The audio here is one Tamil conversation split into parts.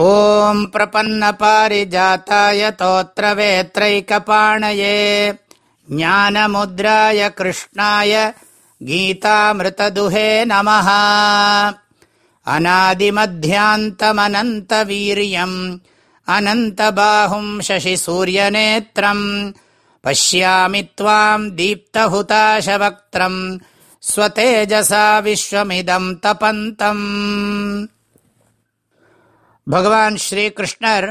ॐ प्रपन्नपारिजाताय तोत्रवेत्रैकपाणये ज्ञानमुद्राय कृष्णाय गीतामृतदुहे नमः अनादिमध्यान्तमनन्तवीर्यम् अनन्तबाहुम् शशिसूर्यनेत्रम् पश्यामि त्वाम् दीप्तहुताशवक्त्रम् स्वतेजसा विश्वमिदम् तपन्तम् பகவான் ஸ்ரீகிருஷ்ணர்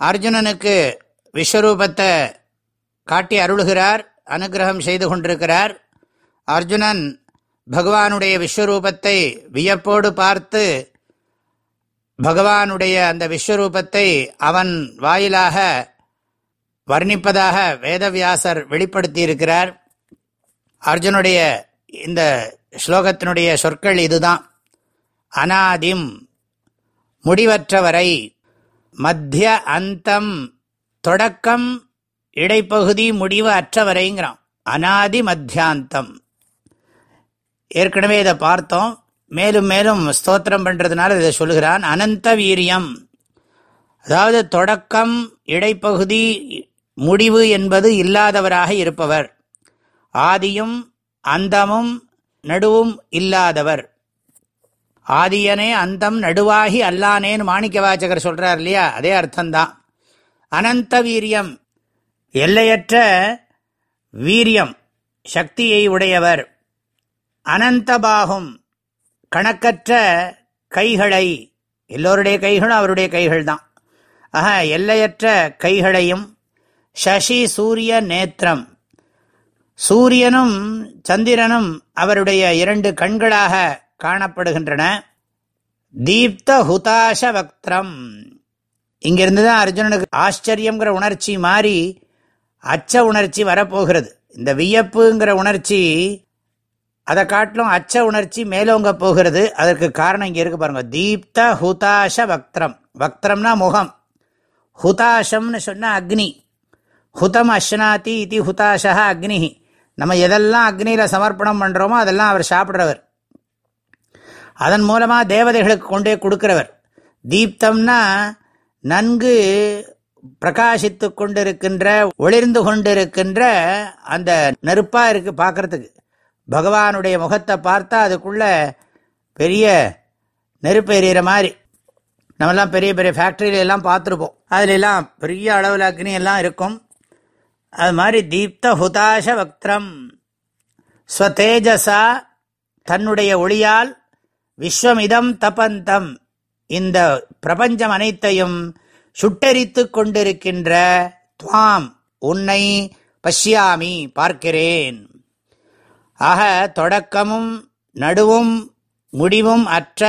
அர்ஜுனனுக்கு விஸ்வரூபத்தை காட்டி அருளுகிறார் அனுகிரகம் செய்து கொண்டிருக்கிறார். அர்ஜுனன் பகவானுடைய விஸ்வரூபத்தை வியப்போடு பார்த்து பகவானுடைய அந்த விஸ்வரூபத்தை அவன் வாயிலாக வர்ணிப்பதாக வேதவியாசர் வெளிப்படுத்தியிருக்கிறார். அர்ஜுனுடைய இந்த ஸ்லோகத்தினுடைய சொற்கள் இதுதான். அனாதிம் முடிவற்றவரை. மத்திய அந்தம் தொடக்கம் இடைப்பகுதி முடிவு அற்றவரைங்கிறான். அனாதி மத்தியாந்தம். ஏற்கனவே இதை பார்த்தோம். மேலும் மேலும் ஸ்தோத்திரம் பண்ணுறதுனால இதை சொல்லுகிறான். அனந்த வீரியம். அதாவது தொடக்கம் இடைப்பகுதி முடிவு என்பது இல்லாதவராக இருப்பவர். ஆதியும் அந்தமும் நடுவும் இல்லாதவர். ஆதியனே அந்தம் நடுவாகி அல்லானேன்னு மாணிக்க வாச்சகர் சொல்கிறார் இல்லையா? அதே அர்த்தம்தான். அனந்த வீரியம் எல்லையற்ற வீரியம் சக்தியை உடையவர். அனந்தபாகும் கணக்கற்ற கைகளை எல்லோருடைய கைகளும் அவருடைய கைகள் தான் ஆக எல்லையற்ற கைகளையும் சசி சூரிய நேத்திரம். சூரியனும் சந்திரனும் அவருடைய இரண்டு கண்களாக காணப்படுகின்றன. தீப்த ஹுதாச வக்திரம் இங்கிருந்து தான் அர்ஜுனனுக்கு ஆச்சரியங்கிற உணர்ச்சி மாறி அச்ச உணர்ச்சி வரப்போகிறது. இந்த வியப்புங்கிற உணர்ச்சி அதை காட்டிலும் அச்ச உணர்ச்சி மேலோங்க போகிறது. அதற்கு காரணம் இங்கே இருக்கு பாருங்க. தீப்த ஹுதாச வக்திரம் வக்திரம்னா முகம். ஹுதாசம்னு சொன்ன அக்னி. ஹுதம் அஷ்னாதி இது ஹுதாஷா அக்னி நம்ம எதெல்லாம் அக்னியில் சமர்ப்பணம் பண்ணுறோமோ அதெல்லாம் அவர் சாப்பிட்றவர். அதன் மூலமாக தேவதைகளுக்கு கொண்டே கொடுக்கிறவர். தீப்தம்னா நன்கு பிரகாசித்து கொண்டிருக்கின்ற ஒளிர்ந்து கொண்டிருக்கின்ற அந்த நெருப்பாக இருக்கு பார்க்கறதுக்கு. பகவானுடைய முகத்தை பார்த்தா அதுக்குள்ள பெரிய நெருப்பு எறிகிற மாதிரி. நம்மெல்லாம் பெரிய பெரிய ஃபேக்ட்ரியில எல்லாம் பார்த்துருப்போம். அதுலெல்லாம் பெரிய அளவில் அக்னி எல்லாம் இருக்கும். அது மாதிரி தீப்த ஹுதாஷ வக்திரம் ஸ்வதேஜசா தன்னுடைய ஒளியால் விஸ்வமிதம் தபந்தம். இந்த பிரபஞ்சம் அனைத்தையும் சுட்டரித்து கொண்டிருக்கின்ற துவாம். உன்னை பஷ்யாமி பார்க்கிறேன். ஆக தொடக்கமும் நடுவும் முடிவும் அற்ற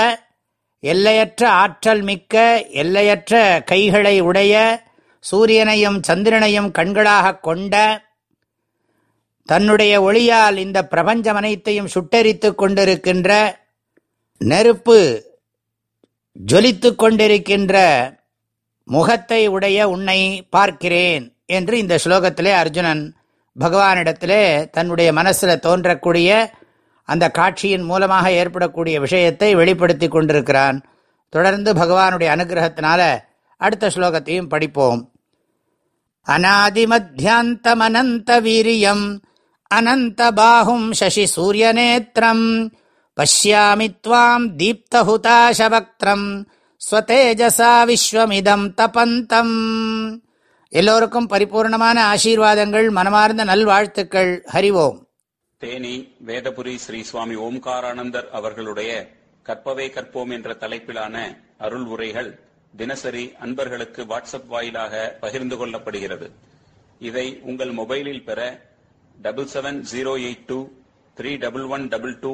எல்லையற்ற ஆற்றல் மிக்க எல்லையற்ற கைகளை உடைய சூரியனையும் சந்திரனையும் கண்களாக கொண்ட தன்னுடைய ஒளியால் இந்த பிரபஞ்சம் அனைத்தையும் சுட்டரித்து கொண்டிருக்கின்ற நெருப்பு ஜொலித்து கொண்டிருக்கின்ற முகத்தை உடைய உன்னை பார்க்கிறேன் என்று இந்த ஸ்லோகத்திலே அர்ஜுனன் பகவானிடத்திலே தன்னுடைய மனசில் தோன்றக்கூடிய அந்த காட்சியின் மூலமாக ஏற்படக்கூடிய விஷயத்தை வெளிப்படுத்தி கொண்டிருக்கிறான். தொடர்ந்து பகவானுடைய அனுகிரகத்தினால அடுத்த ஸ்லோகத்தையும் படிப்போம். அநாதிமத்தியாந்தமனந்த வீரியம் அனந்த பாகும் சசி சூரியநேத்திரம் பஷ்யாமி துவாம் தீப்தஹுதாசவக்திரம் ஸ்வதேஜசா விஸ்வமிதம் தபந்தம் எல்லோருக்கும் பரிபூர்ணமான ஆசீர்வாதங்கள் மனமார்ந்த நல்வாழ்த்துக்கள். ஹரிவோம் தேனி வேதபுரி ஸ்ரீ சுவாமி ஓம்காரானந்தர் அவர்களுடைய கற்பவே கற்போம் என்ற தலைப்பிலான அருள் உரைகள் தினசரி அன்பர்களுக்கு வாட்ஸ்அப் வாயிலாக பகிர்ந்து கொள்ளப்படுகிறது. இதை உங்கள் மொபைலில் பெற double seven zero eight two three double one double two